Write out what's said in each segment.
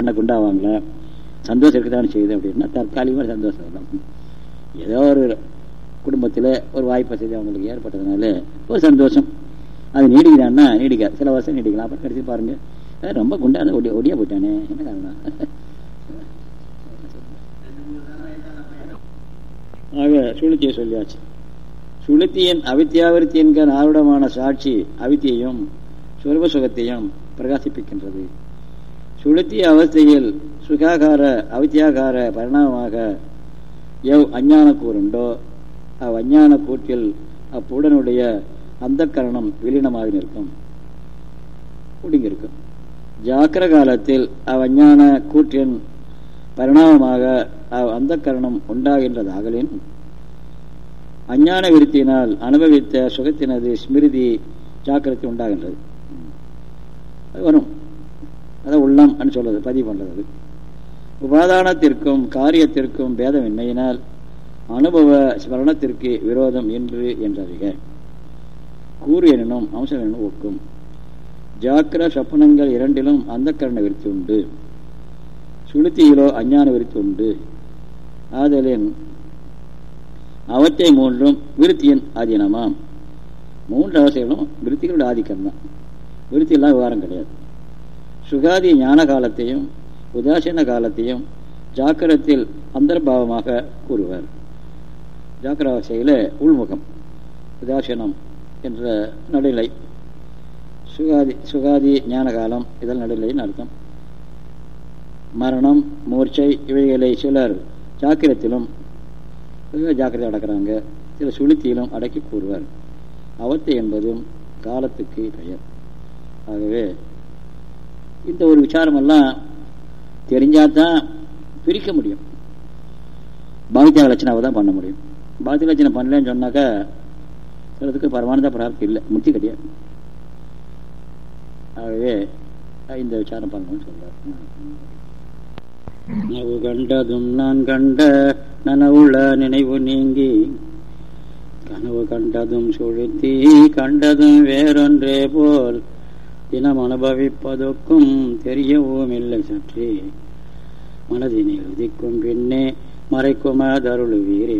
என்ன குண்டாவாங்கள சந்தோஷம் இருக்கத்தானே செய்யுது அப்படின்னா தற்காலிகமாக சந்தோஷம் தான் ஏதோ ஒரு குடும்பத்தில் ஒரு வாய்ப்பு வசதி அவங்களுக்கு ஏற்பட்டதுனால ஒரு சந்தோஷம். அது நீடிக்கிறான்னா நீடிக்காது சில வருஷம் நீடிக்கலாம். அப்புறம் கடைசி பாருங்க. ரொம்ப குண்டான ஒடி ஒடியா போயிட்டானே. என்ன காரணம்? ஆக சுளுத்தியை சொல்லியாச்சு. சுளுத்தியின் அவித்தியாவிருத்தி என்கிற ஆருடமான சாட்சி அவித்தியையும் சுரப சுகத்தையும் பிரகாசிப்பிக்கின்றது. சுளுத்திய அவஸ்தையில் சுகாகார அவித்தியாகார பரிணாமமாக எவ் அஞ்ஞான கூறுண்டோ அவ் அஞ்ஞான கூற்றில் அப்புடனுடைய அந்த கரணம் விலீனமாக நிற்கும். ஒடுங்கியிருக்கும். ஜாக்கிர காலத்தில் அவ்ஞான கூற்றின் பரிணாமமாக அவ் அந்த கரணம் உண்டாகின்றதாகலின் அஞ்ஞான விருத்தியினால் அனுபவித்த சுகத்தினது ஸ்மிருதி ஜாக்கிரத்தை உண்டாகின்றது. அது வரும். அதை உள்ளம் சொல்றது பதிவு பண்ணுறது உபாதானத்திற்கும் காரியத்திற்கும் பேதமின்மையினால் அனுபவ ஸ்மரணத்திற்கு விரோதம் என்று என்றறிக. கூறு எனினும் அம்சம் எனும் ஒக்கும். ஜாக்கிர சொப்பனங்கள் இரண்டிலும் அந்த கரண விருத்தி உண்டு. சுளுத்தியிலோ அஞ்ஞான விருத்தி உண்டு. ஆதலின் அவற்றை மூன்றும் விருத்தியின் ஆதீனமாம். மூன்று அவசியங்களும் விருத்திகளுடைய ஆதிக்கம் தான் விருத்தி எல்லாம் விவகாரம் கிடையாது. சுகாதி ஞான காலத்தையும் உதாசீன காலத்தையும் ஜாக்கிரத்தில் அந்தர்பாவமாக கூறுவர். ஜாக்கிரவாசையில் உள்முகம் உதாசீனம் என்ற நடுநிலை சுகாதி சுகாதி ஞான காலம் இதெல்லாம் நடுநிலைன்னு அர்த்தம். மரணம் மூர்ச்சை இவைகளை சிலர் ஜாக்கிரத்திலும் ஜாக்கிரதை அடக்கிறாங்க சில சுளுத்தியிலும் அடக்கி கூறுவார். அவத்தை என்பதும் காலத்துக்கு பெயர். ஆகவே இந்த ஒரு விசாரமெல்லாம் தெரிஞ்சாதான் பிரிக்க முடியும். பாகித்யா லட்சணாவை தான் பண்ண முடியும். பாகித்ய லட்சணம் பண்ணலன்னு சொன்னாக்கா சிலதுக்கு பரமானத பிராப்தி இல்லை முத்தி கிடையாது ஆகவே இந்த விசாரம் பண்ணணும்னு சொல்றாரு. நனவு கண்டதும் நான் கண்ட நனவுள்ள நினைவு நீங்கி கனவு கண்டதும் சுழுத்தி கண்டதும் வேறொன்றே போல் தினம் அனுபவிப்பதற்கும் தெரியவும் இல்லை சற்றே. மனதினை உதிக்கும் பின்னே மறைக்குமா தருளுவீரே.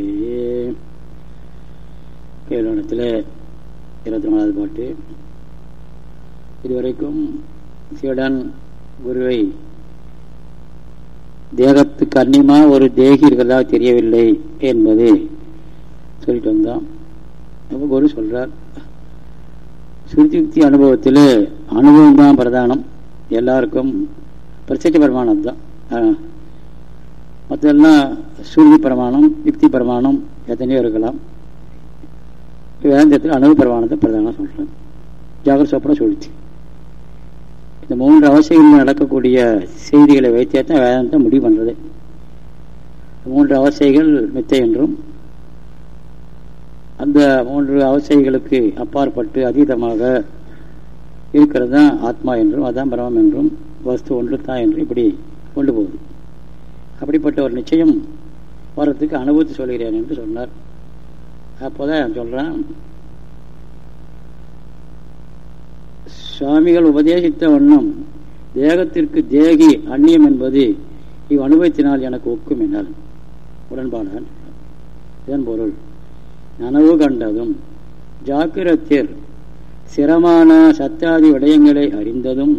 கேளனத்தில் இருபத்தி நாலாவது பாட்டு. இதுவரைக்கும் சீடன் குருவை தேகத்துக்கு அந்நியமா ஒரு தேகி இருக்கிறதா தெரியவில்லை என்பது சொல்லிட்டு வந்தோம் அப்போ குரு சொல்றார் சுருதியுக்தி அனுபவத்தில் அனுபவம் தான் பிரதானம். எல்லாருக்கும் பிரச்சனை பிரமாணம் தான். மற்றெல்லாம் சுருதி பிரமாணம் யுக்தி பிரமாணம் எத்தனையோ இருக்கலாம். வேதாந்தத்தில் அணுகு பிரமாணத்தை பிரதானம் சொல்கிறேன் ஜாகிர சொப்பன சுழுத்தி இந்த மூன்று அவசியங்களில் நடக்கக்கூடிய செய்திகளை வைத்தே தான் வேதாந்தம் முடிவு பண்ணுறது மூன்று அவசியங்கள் மித்தை என்றும் அந்த மூன்று அவசியங்களுக்கு அப்பாற்பட்டு அதீதமாக இருக்கிறது தான் ஆத்மா என்றும் அதான் பிரமம் என்றும் வஸ்து ஒன்று தான் என்றும் இப்படி கொண்டு போகுது. அப்படிப்பட்ட ஒரு நிச்சயம் வர்றதுக்கு அனுபவத்தை சொல்கிறேன் என்று சொன்னார். அப்போதான் சொல்கிறேன் சுவாமிகள் உபதேசித்த வண்ணம் தேகத்திற்கு தேகி அந்நியம் என்பது இவ் அனுபவத்தினால் எனக்கு ஒக்கும் என்னால். உடன்பாடான் இதன் பொருள். நனவு கண்டதும் ஜாக்கிரத்தில் சிரமான சத்தாதி விடயங்களை அறிந்ததும்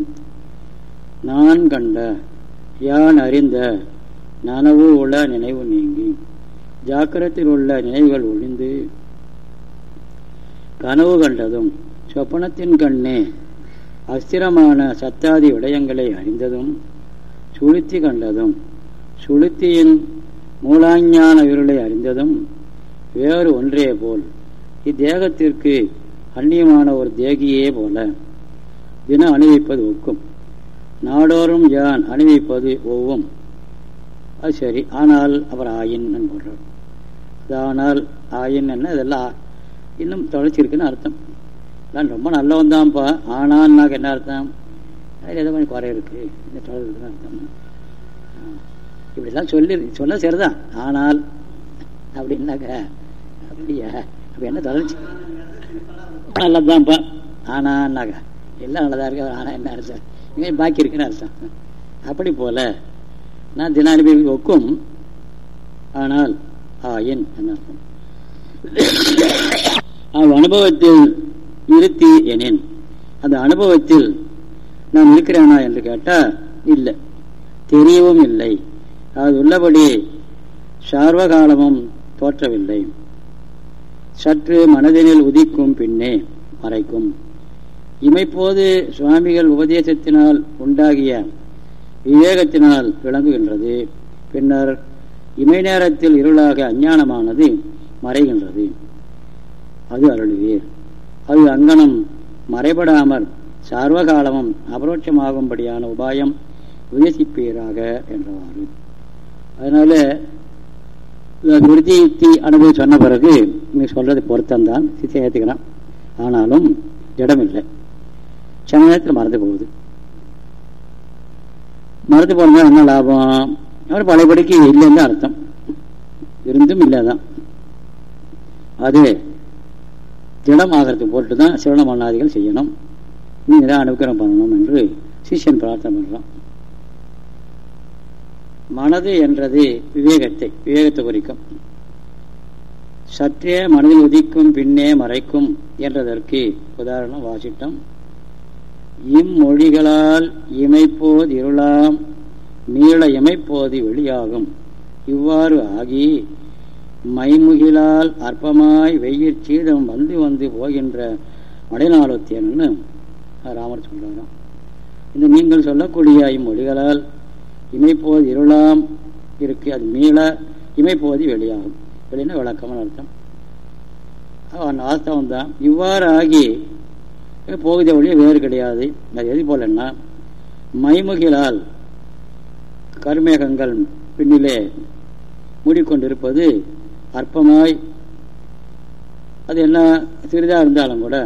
நான் கண்ட யான் அறிந்த நனவு உள்ள நினைவு நீங்கி ஜாக்கிரத்தில் உள்ள நினைவுகள் ஒழிந்து கனவு கண்டதும் சொப்பனத்தின் கண்ணே அஸ்திரமான சத்தாதி விடயங்களை அறிந்ததும் சுளுத்தி கண்டதும் சுளுத்தியின் மூலாஞான இருளை அறிந்ததும் வேறு ஒன்றே போல். இத்தேகத்திற்கு அந்நியமான ஒரு தேகியே போல. தினம் அணிவிப்பது ஒக்கும். நாடோறும் யான் அணிவிப்பது ஒவ்வும். அது சரி ஆனால் அவர் ஆயின் போடுறார் ஆனால் ஆயின் என்ன இதெல்லாம் இன்னும் தொலைச்சிருக்குன்னு அர்த்தம். நான் ரொம்ப நல்லவன் தான்ப்பா ஆனான்னாக்க என்ன அர்த்தம்? அதில் ஏதோ கொஞ்சம் குறை இருக்கு. இந்த தொலை இருக்குன்னு அர்த்தம் இப்படிலாம் சொல்லி சொன்னால் சரிதான். ஆனால் அப்படின்னாக்க அப்படியா? அப்போ என்ன தொடர்ச்சி நல்லதான்ப்பா ஆனான்னாக்க எல்லாம் நல்லதா இருக்கு. ஆனா என்ன அர்த்தம் இங்கே பாக்கி இருக்குன்னு அர்த்தம் அப்படி போல நான் தினாதிபதி ஒக்கும். ஆனால் ஆயின் என்ன அர்த்தம்? அவ் அனுபவத்தில் இருத்தி எனேன். அந்த அனுபவத்தில் நான் இருக்கிறேனா என்று கேட்டால் இல்லை. தெரியவும் இல்லை. அது உள்ளபடி சார்வகாலமும் தோற்றவில்லை. சற்று மனதினில் உதிக்கும் பின்னே மறைக்கும். இமைப்போது சுவாமிகள் உபதேசத்தினால் உண்டாகிய விவேகத்தினால் விளங்குகின்றது. பின்னர் இமை நேரத்தில் இருளாக அஞ்ஞானமானது மறைகின்றது. அது அருள்வீர். அது அங்கனம் மறைபடாமல் சர்வகாலமும் அபரோட்சமாகும்படியான உபாயம் உபதேசிப்பீராக என்றவாறு. அதனால விருத்தி யுக்தி அனுபவம் சொன்ன பிறகு நீ சொல்றது பொருத்தம்தான் சித்தியை ஏற்றுக்கிறான் ஆனாலும் இடமில்லை. சில நேரத்தில் மறந்து போகுது. மறந்து போனா என்ன லாபம்? அவர் பழையபடிக்கு இல்லைன்னு அர்த்தம். இருந்தும் இல்லைதான். அது திடம் ஆகிறதுக்கு போட்டு தான் சிவன மன்னாதிகள் செய்யணும். நீ தான் அனுகிரகம் பண்ணணும் என்று சிஷியன் பிரார்த்தனை பண்ணுறான் மனது என்றது விவேகத்தை விவேகத்தை குறிக்கும். சற்றே மனதில் உதிக்கும் பின்னே மறைக்கும் என்றதற்கு உதாரணம் வாசிட்டம். இம்மொழிகளால் இமைப்போது இருளாம் மீள இமைப்போது வெளியாகும். இவ்வாறு ஆகி மைமுகிலால் அற்பமாய் வெயிற் சீதம் வந்து வந்து போகின்ற மடைநாளத்தியன்னு ராமர் சொல்றாராம். இந்த நீங்கள் சொல்லக்கூடிய இம்மொழிகளால் இமைப்போது இருளாம் இருக்கு அது மீள இமைப்போது வெளியாகும். வெளின்னா விளக்கமான அர்த்தம். அவன் வாஸ்தவம் தான். இவ்வாறு ஆகி போகுதே ஒழிய வேறு கிடையாது. அது எது போலன்னா மைமுகிலால் கருமேகங்கள் பின்னிலே மூடிக்கொண்டிருப்பது அற்பமாய் அது என்ன சிறிதாக இருந்தாலும் கூட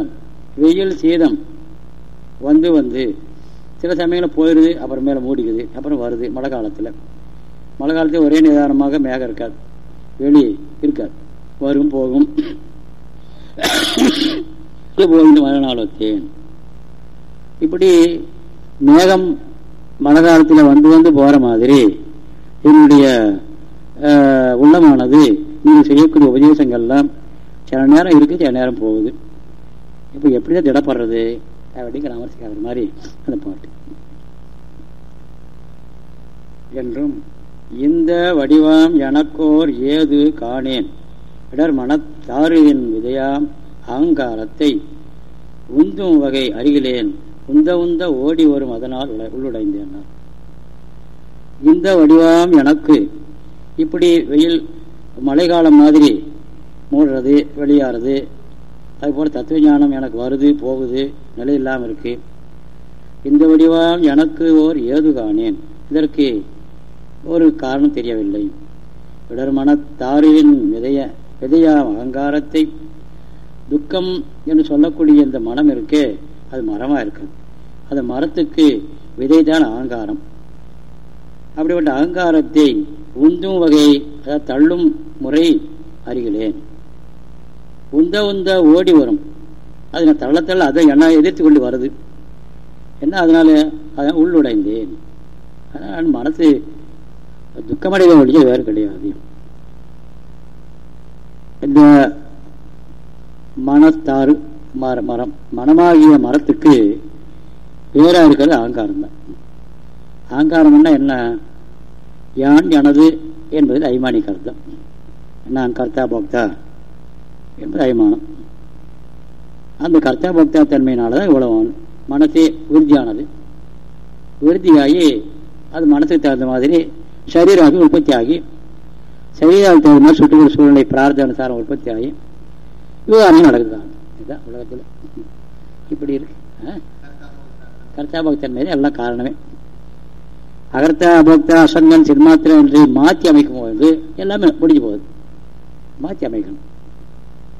வெயில் சீதம் வந்து வந்து சில சமயங்களில் போயிடுது அப்புறம் மேலே மூடிக்குது அப்புறம் வருது மழை காலத்தில். மழை காலத்தில் ஒரே நிதானமாக மேகம் இருக்காது. வெளி இருக்காது. வரும் போகும். போகின்ற மழை இப்படி மேகம் மழை காலத்தில் வந்து வந்து போகிற மாதிரி என்னுடைய உள்ளமானது நீங்கள் செய்யக்கூடிய உபதேசங்கள்லாம் சில நேரம் இருக்குது சில நேரம் போகுது. இப்போ எப்படி தான் திடப்படுறது அப்படிங்கிற அமர்சிக்காத மாதிரி அந்த பாட்டு. என்றும் இந்த வடிவாம் எனக்கோர் ஏது காணேன்? இடர் மனத்தாறுவின் விதையாம் அகங்காரத்தை உந்தும் வகை அருகிலேன். உந்த உந்த ஓடி வரும் அதனால் உள்ளுடைந்தேன் இந்த வடிவாம் எனக்கு இப்படி வெயில் மழைக்காலம் மாதிரி மூடுறது வெளியாறது அதுபோல் தத்துவ ஞானம் எனக்கு வருது போகுது நிலை இல்லாமல் இருக்கு. இந்த வடிவாம் எனக்கு ஓர் ஏது காணேன்? இதற்கு ஒரு காரணம் தெரியவில்லை. இடர் மனத்தாருவின் விதைய விதையா அகங்காரத்தை துக்கம் என்று சொல்லக்கூடிய இந்த மனம் இருக்கே அது மரமா இருக்கு அந்த மரத்துக்கு விதைதான் அகங்காரம். அப்படிப்பட்ட அகங்காரத்தை உந்தும் வகை அதாவது தள்ளும் முறை அறிகிறேன். உந்த உந்த ஓடி வரும். அது நான் தள்ள தள்ள அதை என்ன எதிர்த்து கொண்டு வருது. என்ன அதனால அதான் உள்ளுடைந்தேன் அதனால் மனசு துக்கமடைத ஒழிய வேறு கிடையாது. இந்த மனத்தாறு மர மரம் மனமாகிய மரத்துக்கு வேறா இருக்கிறது அகங்காரம் தான். அகங்காரம்னா என்ன? யான் எனது என்பது ஐமானி கருத்தம் நான் கர்த்தா போக்தா? என்பது அய்மானம். அந்த கர்த்தா போக்தா தன்மையினால தான் இவ்வளவு மனசே உறுதியானது. உறுதியாகி அது மனசுக்கு தகுந்த மாதிரி சரீராகி உற்பத்தி ஆகி சரீராவுக்கு தகுந்த சுற்றுப்புற சூழ்நிலை பிரார்த்தனுசாரம் உற்பத்தி ஆகி விவகாரம் நடக்குது இதுதான் உலகத்தில். இப்படி இருக்கு. கர்த்தா பக்தன்மை எல்லாம் காரணமே. அகர்த்தா பக்தா அசங்கன் சின்மாத்திரம் என்று மாற்றி அமைக்கும் போது எல்லாமே முடிஞ்சு போகுது. மாற்றி அமைக்கணும்.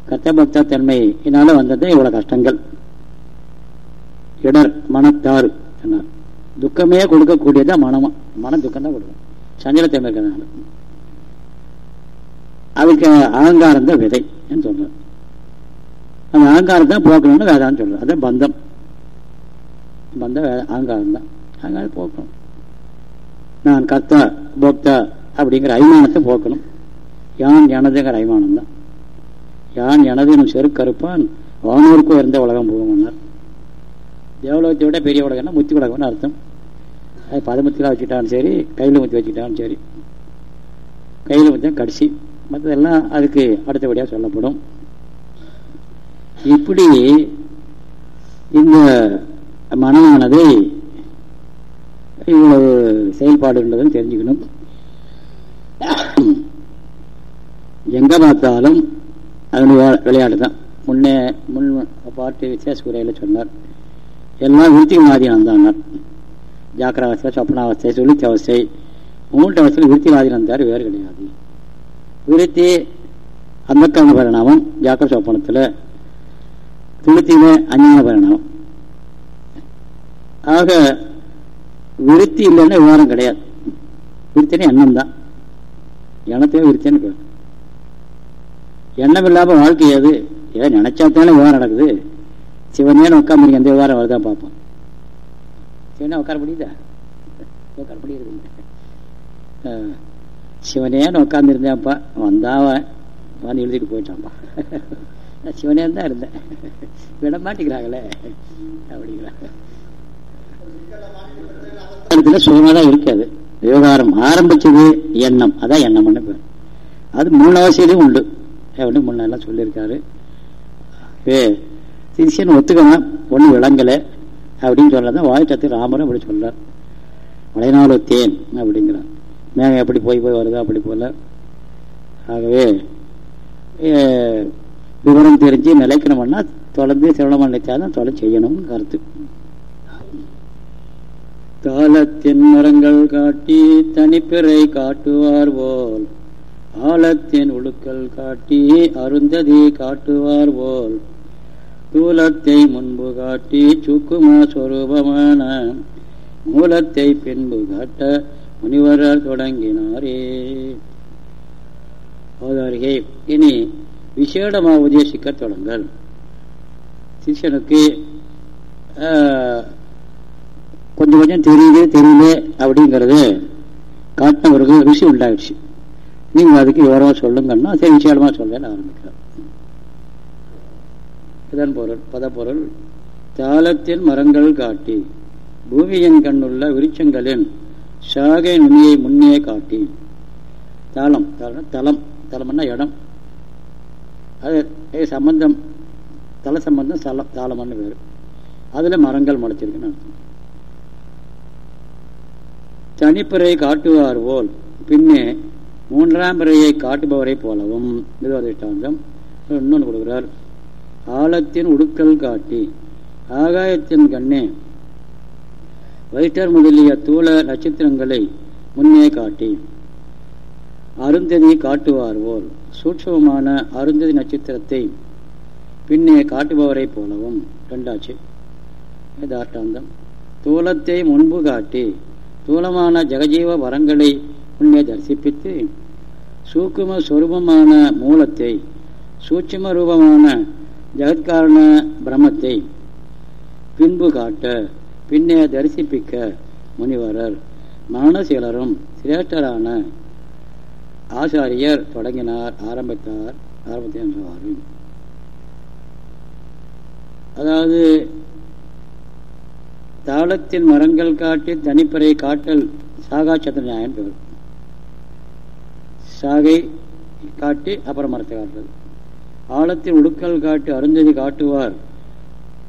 கர்த்தபக்தா என்னால் வந்தது இவ்வளோ கஷ்டங்கள். இடர் மனத்தாறு சொன்னார். துக்கமே கொடுக்கக்கூடியதான் மனமா? மன துக்கம் தான் கொடுக்கும். சஞ்சலத்தன்மை இருக்கிறதுனால அதுக்கு அகங்காரம் தான் விதை சொல்றார். அந்த அகங்காரத்தை தான் போக்கணும்னு வேதான்னு சொல்றார். அதான் பந்தம். பந்தம் அகங்காரம் தான். அகங்காரம் போக்கணும். நான் கர்த்தா போக்தா அப்படிங்கிற அபிமானத்தை போக்கணும். யான் எனதுங்கிற அபிமானம் தான். யான் எனது செருக்கறுப்பான் வானூருக்கும் இருந்த உலகம் போகும்னார். தேவலோகத்தை விட பெரிய உலகம்னா முத்தி உலகம்னு அர்த்தம். அது பதமுத்தியில் வச்சுக்கிட்டாலும் சரி கையில் முத்தி வச்சுக்கிட்டாலும் சரி. கையில் முத்தி கடைசி. மற்றதெல்லாம் அதுக்கு அடுத்தபடியாக சொல்லப்படும். இப்படி இந்த மனமானதை இவ்வளவு செயல்பாடு தெரிஞ்சுக்கணும். எங்கே பார்த்தாலும் அதனுடைய விளையாட்டு தான். முன்னே முன் பாட்டு விசேஷ உரையில் சொன்னார். எல்லாம் விருத்தி மாதினம் தான். ஜாக்கிராவஸ்தை சொப்பனாவஸ்தை சுழித்த அவஸ்தை மூன்று அவஸ்தையில் விருத்தி மாதினம் தவிர வேறு கிடையாது. விருத்தி அந்த பரிணாமம் ஜாக்கிர சொப்பனத்தில். துளுத்தியில அஞ்ஞான பரிணாமம். ஆக விருத்தி இல்லைன்னா விவகாரம் கிடையாது. விருத்தினே எண்ணம் தான் எண்ணத்தையும் விருத்தின்னு பேர். எண்ணம் இல்லாமல் வாழ்க்கை ஏது ஏன் நினைச்சாத்தானே விவகாரம் நடக்குது. சிவனே உட்காந்து எந்த விவகாரம் வருதான் பார்ப்போம். சிவனே உட்கார முடியுதா? உட்கார முடியுது. சிவனேன்னு உட்காந்துருந்தேன்ப்பா வந்தாவன் வந்து எழுதிட்டு போயிட்டான்ப்பா. நான் சிவனே தான் இருந்தேன். விட மாட்டேங்கிறாங்களே. அப்படிங்கிறாங்க சுகமாக தான் இருக்காது. விவகாரம் ஆரம்பிச்சது எண்ணம். அதான் எண்ணம்னு பேர். அது மூணு அவசியம் உண்டு. அப்படின்னு முன்னெல்லாம் சொல்லியிருக்காரு. ஏ ஒத்துக்கணும் ஒன்றும் விளங்கலை. அப்படின்னு சொல்லதான் வாய்ச்சத்து ராமரும் அப்படி சொல்றார். மலைநாள் தேன் அப்படிங்கிறார். மேகம் எப்படி போய் போய் வருதோ அப்படி போல. ஆகவே விவரம் தெரிஞ்சு நிலைக்கணும்னா தொடர்ந்து சிரவணம் நினைச்சாதான் தொலை செய்யணும்னு கருத்து. தாளத்தின் மரங்கள் காட்டி தனிப்பிறை காட்டுவார் போல். ஆழத்தின் உழுக்கள் காட்டி அருந்ததி காட்டுவார் போல். தூலத்தை முன்பு காட்டி சுக்குமா சொரூபமான மூலத்தை பின்பு காட்ட முனிவரால் தொடங்கினாரே. அவதாரிகை இனி விசேடமாக உபதேசிக்க தொடங்கள். சிஷனுக்கு கொஞ்சம் கொஞ்சம் தெரியுது தெரியல அப்படிங்கிறது காட்டினவர்கள் ருசி உண்டாயிடுச்சு. நீங்கள் அதுக்கு விவரமாக சொல்லுங்கன்னா சரி விசேடமாக சொல்லன்னு ஆரம்பிக்கிறேன் இதன் பொருள் பதப்பொருள். தாளத்தின் மரங்கள் காட்டி பூமியின் கண்ணுள்ள விருட்சங்களின் சாகை நுனியை முன்னே காட்டி. தாளம் தாளம் தலம் தலம்னா இடம். அது சம்பந்தம் தல சம்பந்தம் சலம் தாளம்னு பேர். அதில் மரங்கள் முளைச்சிருக்குன்னு அர்த்தம். தனிப்பிறையை காட்டுவார் போல் பின்னே மூன்றாம் பிறையை காட்டுபவரை போலவும் இது ஒரு இஷ்டாந்தம் இன்னொன்று கொடுக்குறார். ஆழத்தின் உடுக்கல் காட்டி ஆகாயத்தின் கண்ணே. வைட்டர் முதலிய தூள நட்சத்திரங்களை முன்னே காட்டி அருந்ததி காட்டுவார் போல் சூட்சமான அருந்ததி நட்சத்திரத்தை பின்னே காட்டுபவரை போலவும் ரெண்டாச்சு தாஷ்டாந்தம் தூலத்தை முன்பு காட்டி தூலமான ஜெகஜீவ வரங்களை முன்னே தரிசிப்பித்து சூக்கும சொரூபமான மூலத்தை சூட்சும ரூபமான ஜெகத்காரண பிரம்மத்தை பின்பு காட்ட பின்னே தரிசிப்பிக்க முனிவரர் மரணசீலரும் சிரேஷ்டரான ஆசாரியர் தொடங்கினார் ஆரம்பித்தார் ஆரம்பித்தார் அதாவது தாளத்தின் மரங்கள் காட்டி தனிப்பறை காட்டல் சாகா சத்திர நியாயம் சாகை காட்டி அப்புறம் மரத்தை காட்டுறது. ஆழத்தின் உடுக்கல் காட்டி அருந்ததி காட்டுவார்.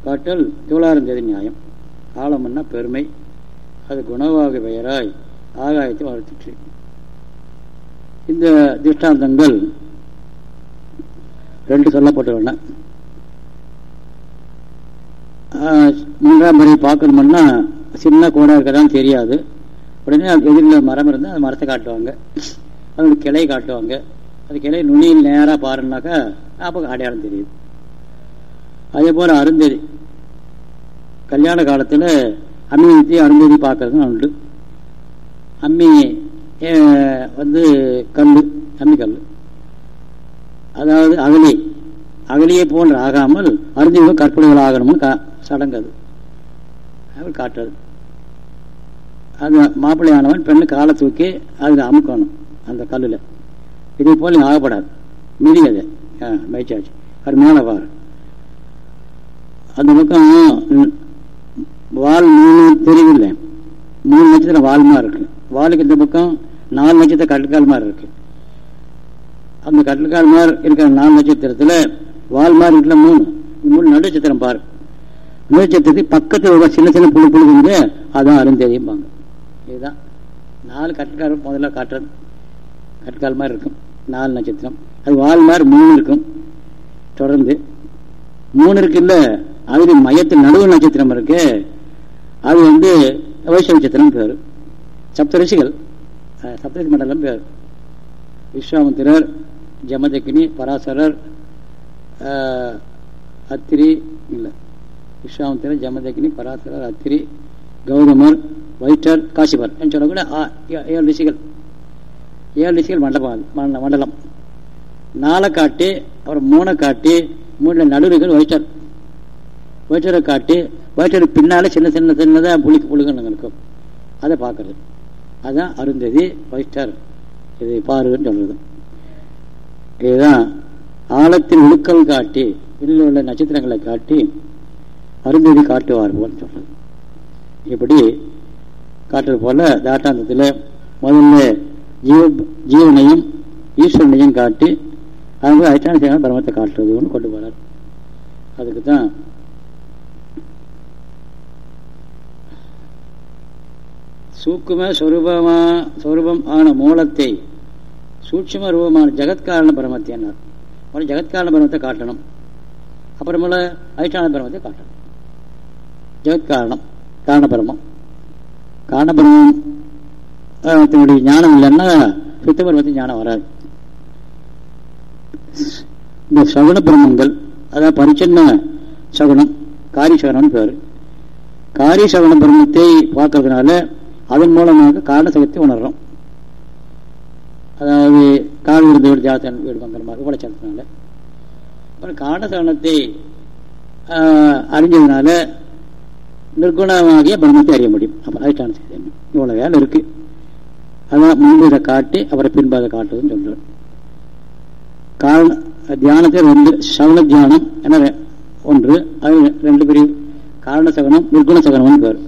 காட்டல் தூளாருந்ததி நியாயம். ஆழம்னா பெருமை. அது குணவாக பெயராய் ஆகாயத்தை வளர்த்துட்டு இந்த திஷ்டாந்தங்கள் ரெண்டு சொல்லப்பட்டுள்ளன. மூன்றாம் முறை பார்க்கணும்னா சின்ன கூடா இருக்கதான் தெரியாது. உடனே எதிரில் மரம் இருந்தால் அந்த மரத்தை காட்டுவாங்க. அதோட கிளை காட்டுவாங்க. அது கிளை நுனியில் நேராக பாருனாக்கா அப்போ அடையாளம் தெரியுது. அதே போல் அருந்ததி. கல்யாண காலத்தில் அம்மி ஊற்றி அருந்ததி பார்க்கறதுன்னு உண்டு. அம்மி வந்து கல் அம்மி கல் அதாவது அகலி. அகலியை போன்று ஆகாமல் அருந்ததிகள் கற்பனைகள் ஆகணும்னு கா சடங்கு அது. அவர் காட்டுறது. அது மாப்பிள்ளையானவன் பெண்ணு காலை தூக்கி அதில் அமுக்கணும் அந்த கல்லில். இதே போல் ஆகப்படாது. மிதி அது மைச்சாச்சு அது மேலே பாரு. அந்த பக்கம் வால் மூணு தெரியவில்லை மூணு நட்சத்திரம் வால்மா இருக்கு. வாலுக்கு இந்த பக்கம் நாலு நட்சத்திரம் கட்டுக்கால் மாதிரி இருக்கு. அந்த கட்டுக்கால் மாதிரி இருக்கிற நாலு நட்சத்திரத்தில் வால் மாதிரி இருக்கல மூணு. மூணு நடுநட்சத்திரம் பாரு. நடுச்சத்திரத்துக்கு பக்கத்தில் ஒரு சின்ன சின்ன புழு புழுகுங்க அதான் அருந்தெரியும்பாங்க இதுதான். நாலு கட்டுக்கால் முதல்ல காட்டுறது. கட்டுக்கால் மாதிரி இருக்கும். நாலு நட்சத்திரம். அது வால் மாதிரி மூணு இருக்கும் தொடர்ந்து. மூணு இருக்கு இல்ல மையத்தில் நடுவு நட்சத்திரம் இருக்கு அது வந்து வைஷ்ணவ நட்சத்திரம் பேர். சப்தரிஷிகள் சப்தரிஷி மண்டலம் பேர். விஸ்வாமித்திரர் ஜமதக்கினி பராசரர் அத்திரி இல்லை. விஸ்வாமித்திரர் ஜமதக்கினி பராசரர் அத்திரி கௌதமர் வைட்டர் காசிபர். சொல்லக்கூட ஏழு ரிஷிகள். ஏழு திசைகள் மண்டபம் மண்டலம். நாளை காட்டி அப்புறம் மூணை காட்டி மூணுல நடுவுகள் வைட்டர் வைட்டரை காட்டி வயிற்றுக்கு பின்னாலே சின்ன சின்ன சின்னதாக புளிக்கு புழுகன்னு இருக்கும். அதை பார்க்கறது. அதுதான் அருந்ததி வைஸ்டர் இது பாருன்னு சொல்றது. இதுதான் ஆழத்தின் உழுக்கல் காட்டி வெளியில் உள்ள நட்சத்திரங்களை காட்டி அருந்ததி காட்டுவார் போல் சொல்றது. இப்படி காட்டுறது போல தாட்டாந்தத்தில் முதல்ல ஜீவ ஜீவனையும் ஈஸ்வரனையும் காட்டி அவங்க அதிஷ்டான செய்யணும் பிரம்மத்தை காட்டுறதுன்னு கொண்டு போறார். அதுக்கு தான் சூக்கும சொரூபமா சொரூபம் ஆன மூலத்தை சூட்சம ரூபமான ஜெகத்காரண பிரமத்தை என்னார். முதல்ல ஜெகத்காரண பிரமத்தை காட்டணும். அப்புறமேல அதிஷ்டான பிரமத்தை காட்டணும். ஜெகத்காரணம் காரணபிரமம். காரணபிரமம் தன்னுடைய ஞானம் இல்லைன்னா சுத்த பிரமத்தின் ஞானம் வராது. இந்த சகுன பிரம்மங்கள் அதாவது பரிச்சன்ன சகுனம் காரி சகுனம் பேர். காரி சகுன பிரம்மத்தை பார்க்கறதுனால அதன் மூலமாக காரணசகத்தை உணர்றோம். அதாவது கால் விருந்த வீடு ஜாத்தன் வீடு பங்கரமாக உழைச்சதுனால அப்புறம் காரணசகனத்தை அறிஞ்சதுனால நிர்குணமாகிய பிரம்மத்தை அறிய முடியும். அப்புறம் அதிஷ்டான செய்தி இவ்வளோ வேலை இருக்குது அதனால் முன்பு இதை காட்டி அப்புறம் பின்பு அதை காட்டுதுன்னு சொல்றேன் காரண தியானத்தை ரெண்டு சவண தியானம் என ஒன்று அது ரெண்டு பிரிவு. காரண சகனம் நிர்குண சகனம்னு பேர்.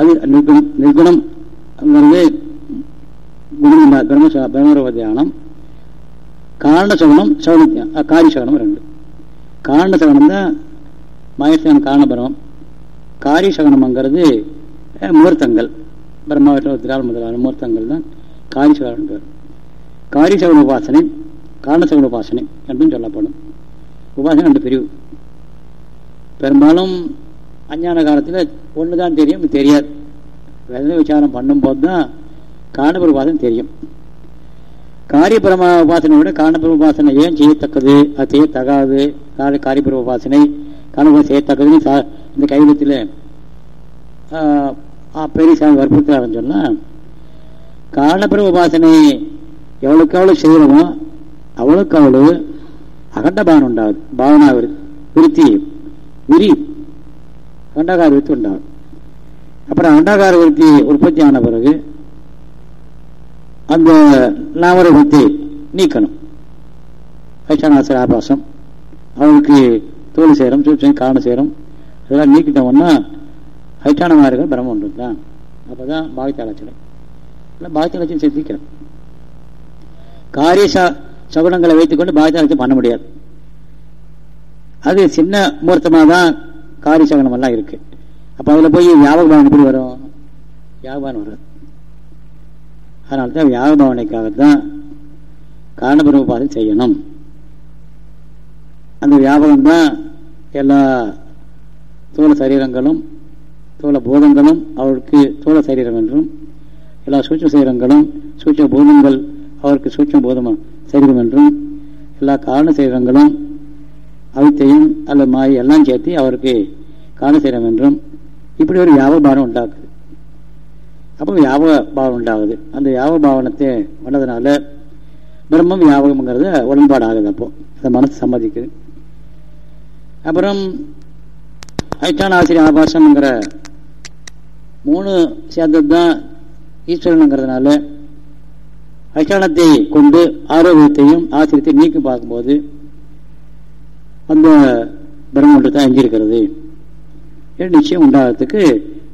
அது நிர்குணம் நிர்குணம் குணம் பிரம்ம பிரம்மரூப தியானம். காரண சகனம் சவண காரி சகனம் ரெண்டு. காரண சகனம் தான் மகேஷன் காரணபரம் காரி சகனம்ங்கிறது முகூர்த்தங்கள். பிரம்மாவற்றால் முதலான மூர்த்தங்கள் தான் காரிசவரன் பேர் காரிசவன் உபாசனை காரணசவன் உபாசனை என்றும் சொல்லப்படும். உபாசனை ரெண்டு பிரிவு. பெரும்பாலும் அஞ்ஞான காலத்தில் ஒன்று தான் தெரியும் தெரியாது. வெள்ளை விசாரம் பண்ணும்போது தான் காரணபுர உபாசனை தெரியும். காரியபிரம உபாசனை விட காரணபுர உபாசனை ஏன் செய்யத்தக்கது? அது செய்யத்தகாது. காரிய காரியபுர உபாசனை காரணபுரம் செய்யத்தக்கதுன்னு இந்த கைவிடத்தில் பெரிய சாமி வற்புறுத்துறாருன்னு சொன்னால் காரணப்பிரம உபாசனை எவ்வளோக்கு எவ்வளோ செய்கிறோமோ அவ்வளோக்கு அவ்வளோ அகண்ட பாவனை உண்டாகுது. பாவனா விருத்தி விரி அகண்டாகார விருத்தி உண்டாகும் அப்புறம் அகண்டாகார விருத்தி உற்பத்தி ஆன பிறகு அந்த நாமரூபத்தை நீக்கணும். வைஷானாசர் ஆபாசம் அவளுக்கு தோல் சேரம் சூட்சம் காரணம் சேரம் இதெல்லாம் நீக்கிட்டோம்னா அதிஷ்டானமாக இருக்கிற பிரம்ம ஒன்று தான் அப்போ தான் பாகித்தாளச்சலை இல்லை பாகித்தாளச்சல் சித்திக்கிறோம் காரிய சகுனங்களை வைத்துக்கொண்டு பாகிதானத்தை பண்ண முடியாது. அது சின்ன முகூர்த்தமாக தான் காரிய சகுனம் எல்லாம் இருக்கு. அப்போ அதில் போய் வியாபகபவன் எப்படி வரும்? வியாபகான் வரும் அதனால தான் வியாபபாவனைக்காகத்தான் காரணபிரமபாதை செய்யணும். அந்த வியாபகம் தான் எல்லா தோல் சரீரங்களும் தோல போதங்களும் அவருக்கு தோல சரீரம் என்றும் எல்லா சூட்ச சரீரங்களும் சூட்ச போதங்கள் அவருக்கு சூட்ச போதம் சரீரம் என்றும் எல்லா காரண சரீரங்களும் அவித்தையும் அல்லது மாய் எல்லாம் சேர்த்து அவருக்கு காரண சரீரம் என்றும் இப்படி ஒரு வியாபாரம் உண்டாக்குது. அப்போ வியாபக பாவம் உண்டாகுது. அந்த வியாபக பாவனத்தை பண்ணதுனால பிரம்மம் வியாபகம்ங்கிறது உடன்பாடு ஆகுது அப்போ. அந்த மனசு சம்மதிக்குது. அப்புறம் ஐட்டான ஆசிரியர் ஆபாசம்ங்கிற மூணு சேர்ந்தது தான் ஈஸ்வரனுங்கிறதுனால அதிஷ்டானத்தை கொண்டு ஆரோக்கியத்தையும் ஆசிரியத்தை நீக்கி பார்க்கும்போது அந்த பிரம்மண்டத்தை அஞ்சிருக்கிறது நிச்சயம் உண்டாகிறதுக்கு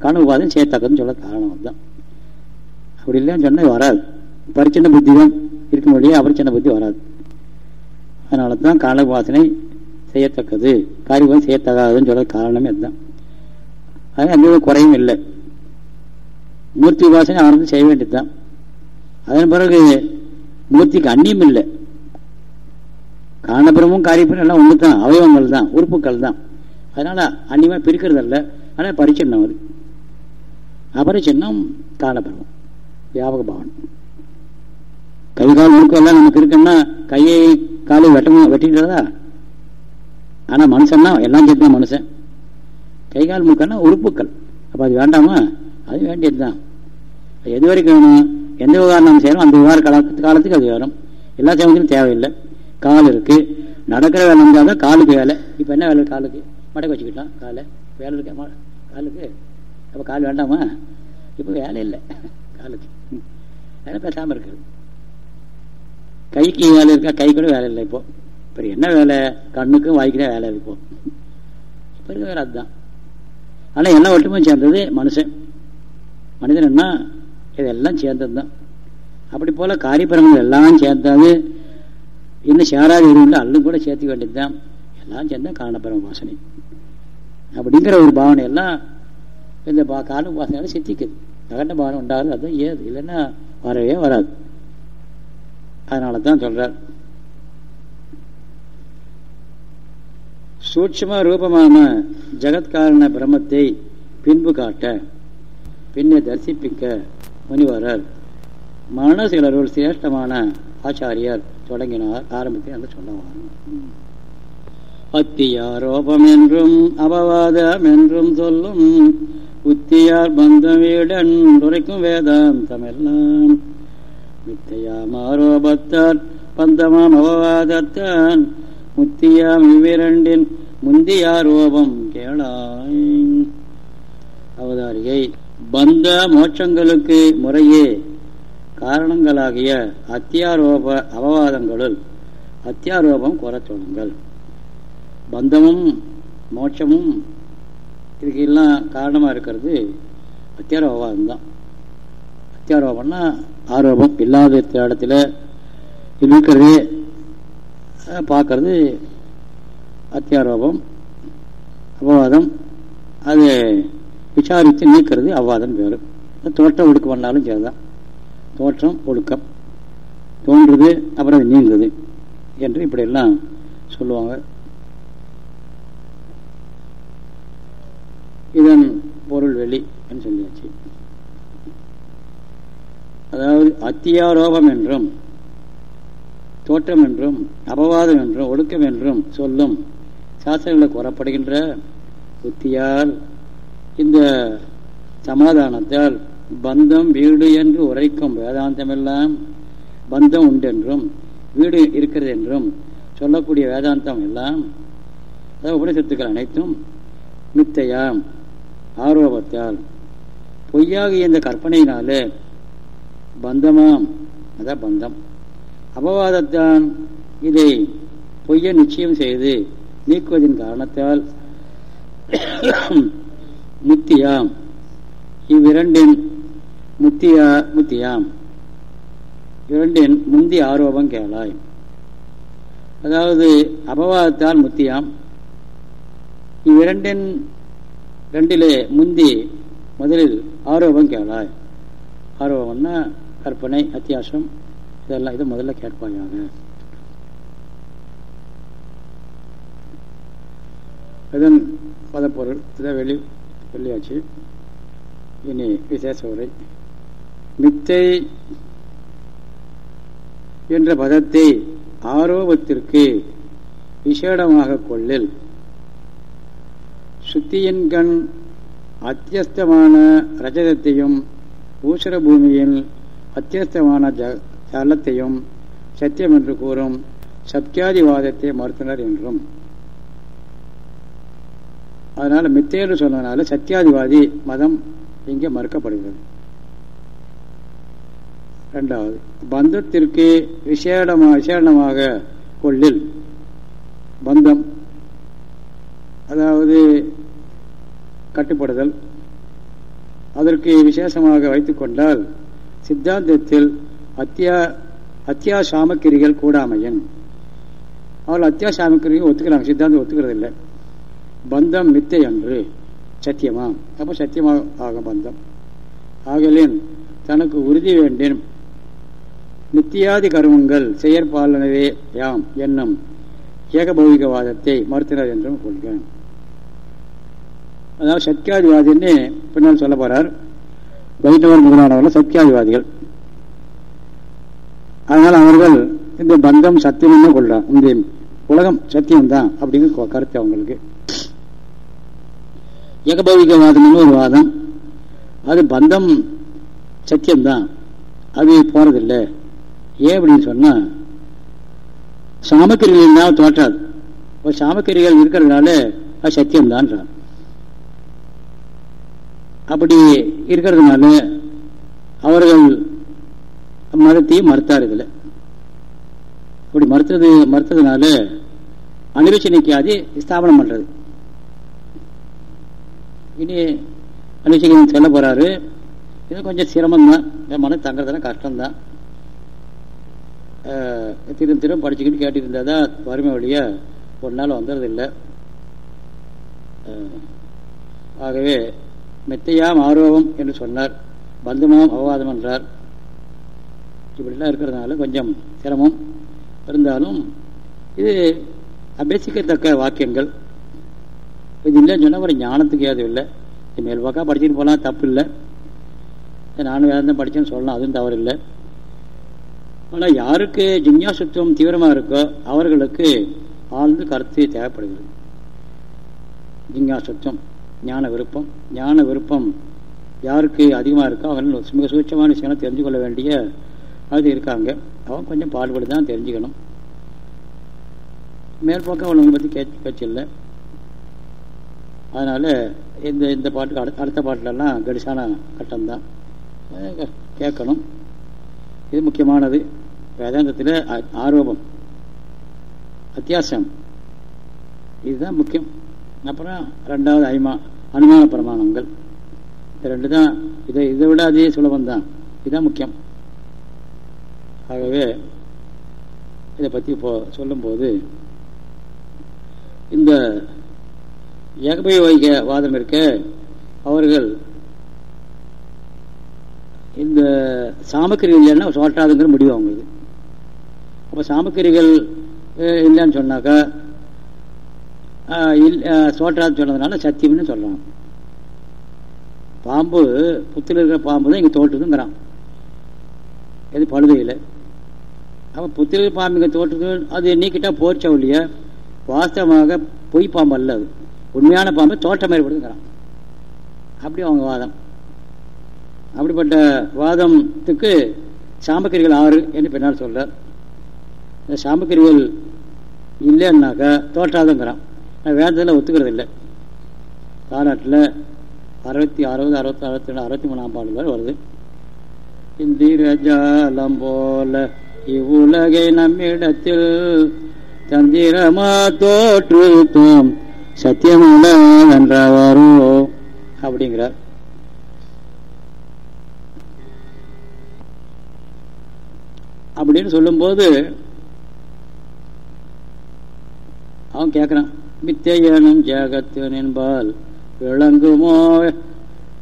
கனவுவாதம் சேர்த்தாக்கன்னு சொல்ல காரணம் தான் அப்படி இல்லைன்னு சொன்னால் வராது. பரிச்சின்ன புத்தி தான் இருக்கும் வழியே அபரிச்சின்ன புத்தி வராது. அதனால தான் கால வாசனை செய்யத்தக்கது. காரியம் செய்யத்தகாதுன்னு சொல்ல காரணமே அதுதான். அது எந்த குறையும் இல்லை. மூர்த்தி உபாசனை வந்து செய்ய வேண்டியதுதான். அதன் பிறகு மூர்த்திக்கு அந்நியம் இல்லை. காணபுரமும் காரியப்புறம் எல்லாம் ஒன்று தான் அவயவங்கள் தான் உறுப்புகள் தான் அதனால அந்நியமாக பிரிக்கிறது அல்ல ஆனால் பரிச்சின்னம் அது. அபரிச்சின்னம் காரணபிரமம் வியாபக பாவனை கை கால் முழுக்கெல்லாம் நமக்கு இருக்குன்னா கையை காலை வெட்ட வெட்டிக்கிறதா? ஆனால் மனுஷன்னா எல்லாம் சேர்த்து மனுஷன். கை கால் முழுக்கன்னா உறுப்புக்கள். அப்போ அது வேண்டாமா? அது வேண்டியது தான் எது வரைக்கும் வேணும்? எந்த விவகாரம் நம்ம செய்யணும்? அந்த விவகார காலத்து காலத்துக்கு அது வேணும் எல்லா சமயத்திலும் தேவையில்லை. கால் இருக்கு. நடக்கிற வேலை இருந்தால் தான் காலுக்கு வேலை. இப்போ என்ன வேலை காலுக்கு? மடக்க வச்சுக்கிட்டான் காலை. வேலை இருக்க. காலுக்கு. அப்போ கால் வேண்டாமா? இப்போ வேலை இல்லை. காலுக்கு. வேலை பேசாமல் இருக்குது கைக்கு வேலை இருக்கா? கை கூட வேலை இல்லை இப்போ. இப்போ என்ன வேலை? கண்ணுக்கும் வாய்க்கு தான் வேலை இப்போ. இப்போ இருக்க வேலை அதுதான். ஆனால் என்ன ஒட்டுமே சேர்ந்தது? மனுஷன். மனிதன் என்ன? இதெல்லாம் சேர்ந்தது தான் அப்படி போல காரியபிரமங்கள் எல்லாம் சேர்ந்தாது இன்னும் சேராது இருந்தால் அல்லும் கூட சேர்த்துக்க வேண்டியது தான் எல்லாம் சேர்ந்தா காரணபிரம வாசனை. அப்படிங்கிற ஒரு பாவனை எல்லாம் இந்த பா காரண வாசனையால சித்திக்குது. அகண்ட பாவனை உண்டாகுது அதுதான் ஏது? இல்லைன்னா வரவே வராது. அதனால தான் சொல்றார். சூட்சம ரூபமான ஜகத்காரண பிரம்மத்தை பின்பு காட்ட பின்னை தரிசிப்பிக்க முனிவரர் மனசிலருள் சிரேஷ்டமான ஆச்சாரியர் தொடங்கினார் ஆரம்பத்தை என்று சொல்லுவார் அத்தியாரோபம் என்றும் அபவாதம் என்றும் சொல்லும் உத்தியார் பந்தம் வீடன் துரைக்கும் வேதாந்தம் எல்லாம். மித்தையாம் ஆரோபத்தார் பந்தமாம் அபவாதத்தான் முத்தியாம் இவ்விரண்டின் முந்தியாரோபம் கேளாய். அவதாரிகை பந்த மோட்சங்களுக்கு முறையே காரணங்களாகிய அத்தியாரோப அபவாதங்களுள் அத்தியாரோபம் கோரத் தொடங்கள் பந்தமும் மோட்சமும் இதுக்கெல்லாம் காரணமாக இருக்கிறது அத்தியாரோபவாதம் தான். அத்தியாரோபம்னா ஆரோபம். இல்லாத இடத்துல இருக்கிறது பார்க்கறது அத்தியாரோபம் அபவாதம். அது விசாரித்து நீக்கிறது அவ்வாதம் வேறு. தோற்றம் ஒடுக்கம் பண்ணாலும் சரிதான். தோற்றம் ஒடுக்கம். தோன்றுது அப்புறம் அது நீங்குது என்று இப்படியெல்லாம் சொல்லுவாங்க. இதன் பொருள் வெளி என்று சொல்லியாச்சு. அதாவது அத்தியாரோபம் என்றும் தோற்றம் என்றும் அபவாதம் என்றும் ஒடுக்கம் என்றும் சொல்லும் சாஸ்திரங்களில் கூறப்படுகின்ற புத்தியால் இந்த சமாதானத்தால் பந்தம் வீடு என்று உரைக்கும் வேதாந்தமெல்லாம் பந்தம் உண்டென்றும் வீடு இருக்கிறது என்றும் சொல்லக்கூடிய வேதாந்தம் எல்லாம் அதாவது உபனிஷத்துக்கள் அனைத்தும் மித்தையாம் ஆரோபத்தால். பொய்யாகிய இந்த கற்பனையினாலே பந்தமாம் அதான் பந்தம். அபவாதத்தான் இதை பொய்ய நிச்சயம் செய்து நீக்குவதின் காரணத்தால் முத்தியாம். இவ்விரண்டின் முத்தியா முத்தியாம். இரண்டின் முந்தி ஆரோபம் கேளாய். அதாவது அபவாதத்தால் முத்தியாம். இவ்விரண்டின் ரெண்டிலே முந்தி முதலில் ஆரோபம் கேளாய். ஆரோபம்னா கற்பனை அத்தியாசம் இதெல்லாம் இதை முதல்ல கேட்பாயாக. இதன் பதப்பொருள் இதை வெளி சொல்லியாச்சு இனி விசேஷ உரை மித்தை என்ற பதத்தை ஆரோபத்திற்கு விசேடமாக கொள்ளில். சுத்தியின் கண் அத்தியஸ்தமான ரஜதத்தையும் ஊசர பூமியில் அத்தியஸ்தமான ஜலத்தையும் சத்தியம் என்று கூறும் சத்தியாதிவாதத்தை மறுத்தனர் என்றும். அதனால மித்தேன்னு சொன்னதுனால சத்தியாதிவாதி மதம் இங்கே மறுக்கப்படுகிறது. ரெண்டாவது பந்தத்திற்கு விசேடமாக விசேடமாக கொள்ளில் பந்தம் அதாவது கட்டுப்படுதல் அதற்கு விசேஷமாக வைத்துக்கொண்டால் சித்தாந்தத்தில் அத்தியா அத்தியாசாமக்கிரிகள் கூடாமையன். அவள் அத்தியாசாமக்கிரிகள் ஒத்துக்கிறாங்க சித்தாந்தம் ஒத்துக்கிறது இல்லை பந்தம் மித்தை அன்று சத்தியமா அப்போ சத்தியமாக ஆகும் பந்தம். ஆகலின் தனக்கு உறுதி வேண்டும் நித்தியாதி கருமங்கள் செயற்பாலனவே யாம் என்னும் ஏகபௌவிகவாதத்தை மறுத்தினர் என்றும் கொள்கிறேன் அதாவது சத்தியாதிவாதின்னு பின்னால் சொல்ல போறார். வைணவர் முதலானவர்கள் சத்தியாதிவாதிகள் அதனால் அவர்கள் இந்த பந்தம் சத்தியம்னு கொள்றான் இந்த உலகம் சத்தியம்தான் அப்படிங்கிற கருத்து அவங்களுக்கு. ஏகபௌகிகவாதம்னு ஒரு வாதம். அது பந்தம் சத்தியம்தான். அது போறதில்லை. ஏன் அப்படின்னு சொன்னா சாமக்கிரிகள் இருந்தால் தோற்றாது. இப்போ சாமக்கிரிகள் இருக்கிறதுனால அது சத்தியம்தான் அப்படி இருக்கிறதுனால அவர்கள் மதத்தையும் மறுத்தார் இதில். இப்படி மறுத்தது மறுத்ததுனால அனிருச்சனைக்காது ஸ்தாபனம் பண்றது. இனி அனிருச்சிக்கு சொல்ல போறாரு. இது கொஞ்சம் சிரமம் தான் என் மன தங்குறதுனா கஷ்டம்தான் திரும்ப திரும்ப படிச்சுக்கிட்டு கேட்டிருந்தா தான் வறுமை வழிய ஒரு நாள் வந்துடுறதில்லை ஆகவே மெத்தையாம் ஆர்வம் என்று சொன்னார். பந்தமாம் அவவாதம் என்றார். இப்படிலாம் இருக்கிறதுனால கொஞ்சம் சிரமம். இருந்தாலும் இது அபேசிக்கத்தக்க வாக்கியங்கள். இது இல்லைன்னு சொன்னால் ஒரு ஞானத்துக்கு ஏதும் இல்லை. மேல் படிச்சுட்டு போகலாம் தப்பு இல்லை. நானும் வேதம் படித்தேன்னு சொல்லலாம் அதுவும் தவறு இல்லை. ஆனால் யாருக்கு ஜிஞ்ஞாசத்துவம் தீவிரமாக இருக்கோ அவர்களுக்கு ஆழ்ந்து கருத்து தேவைப்படுகிறது. ஜிஞ்ஞாசுத்துவம் ஞான விருப்பம். ஞான விருப்பம் யாருக்கு அதிகமாக இருக்கோ அவர்கள் மிக சூட்சமான விஷயங்களை தெரிஞ்சு கொள்ள வேண்டிய அது இருக்காங்க. அவன் கொஞ்சம் பாடுபடி தான் தெரிஞ்சுக்கணும் மேற்பக்கம் அவங்களை பற்றி கே பேச்சில்லை அதனால் இந்த இந்த பாட்டுக்கு அடுத்த அடுத்த பாட்டிலெல்லாம் கடிசான கட்டம்தான். கேட்கணும். இது முக்கியமானது. வேதாந்தத்தில் ஆரோபம் அத்தியாசம். இதுதான் முக்கியம். அப்புறம் ரெண்டாவது ஐமா அனுமான பிரமாணங்கள். இந்த ரெண்டு தான் இதை இதை விட அதே சுலபம் தான் இதுதான் முக்கியம். ஆகவே இதை பற்றி இப்போ சொல்லும்போது இந்த ஏகபய வைக வாதம் இருக்க அவர்கள் இந்த சாமக்கிரிகள் இல்லைன்னா சோட்டாதுங்கிற முடிவு அவங்களுக்கு. அப்போ சாமக்கிரிகள் இல்லைன்னு சொன்னாக்கா சோற்றாது சொன்னதுனால சத்தியம்னு சொல்கிறான் பாம்பு புத்தில் இருக்கிற பாம்பு தான் இங்கே தோற்றுதுங்கிறான். எது பழுதையில். அப்போ புத்தில் பாம்பு இங்கே தோற்றுது அது நீக்கிட்டா போச்சா இல்லையா வாஸ்தவமாக பொய் பாம்பு அல்ல அது. உண்மையான பாம்பு தோட்டம் ஏற்படுத்துங்கிறான் அப்படி அவங்க வாதம். அப்படிப்பட்ட வாதத்துக்கு சாம்பக்கிரிகள் ஆறு என்று பின்னால் சொல்றார் இந்த சாம்பக்கிரிகள் இல்லைன்னாக்கா தோற்றாதுங்கிறான். வேதத்தில் ஒத்துக்கிறது இல்லை தாலாட்டில் அறுபத்தி அறுபது அறுபத்தி அறுபத்தி ரெண்டு அறுபத்தி மூணாம் பாடல் வரை வருது. இந்திரஜாலம் போல இவ்வுலகை நம்மிடத்தில் தந்திரமா தோற்று சத்தியமான நன்றாவாரோ அப்படிங்கிறார். அப்படின்னு சொல்லும்போது அவன் கேட்குறான் மித்தேயனும் ஜெகத்து என்பால் விளங்குமோ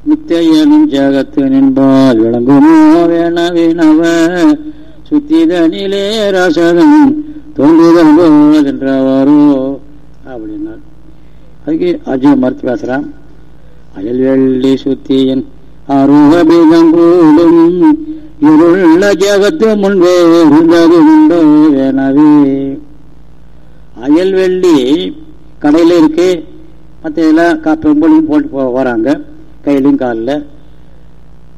மித்தேயனும் ஜெகத்து என்பால் விளங்குமோ வேணவினவ சுத்திதனிலே ரசதம் தோன்றுதல் போதென்றவாரோ அப்படின்னார். அதுக்கு அர்ஜுன மறுத்து பேசுறான் அயல் வெள்ளி சுத்தியன் அருகபிதம் கூடும் இருள்ள ஜெகத்து முன்பே இருந்தது உண்டோ எனவே அயல் வெள்ளி கடையில் இருக்கு மற்ற இதெல்லாம் கா பெம்பளையும் போட்டு போ வராங்க கையிலையும் காலில்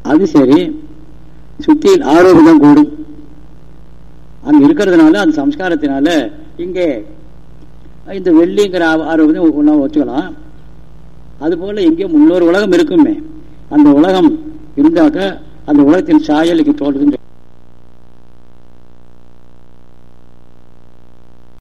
அது சரி சுத்தியில் ஆரோக்கியம் கூடும் அங்கே இருக்கிறதுனால அந்த சம்ஸ்காரத்தினால இங்கே இந்த வெள்ளிங்கிற ஆரோக்கியம் ஒன்றா வச்சுக்கலாம் அதுபோல் எங்கேயோ முன்னொரு உலகம் இருக்குமே. அந்த உலகம் இருந்தாக்க அந்த உலகத்தின் சாயலுக்கு தோல்றதுன்னு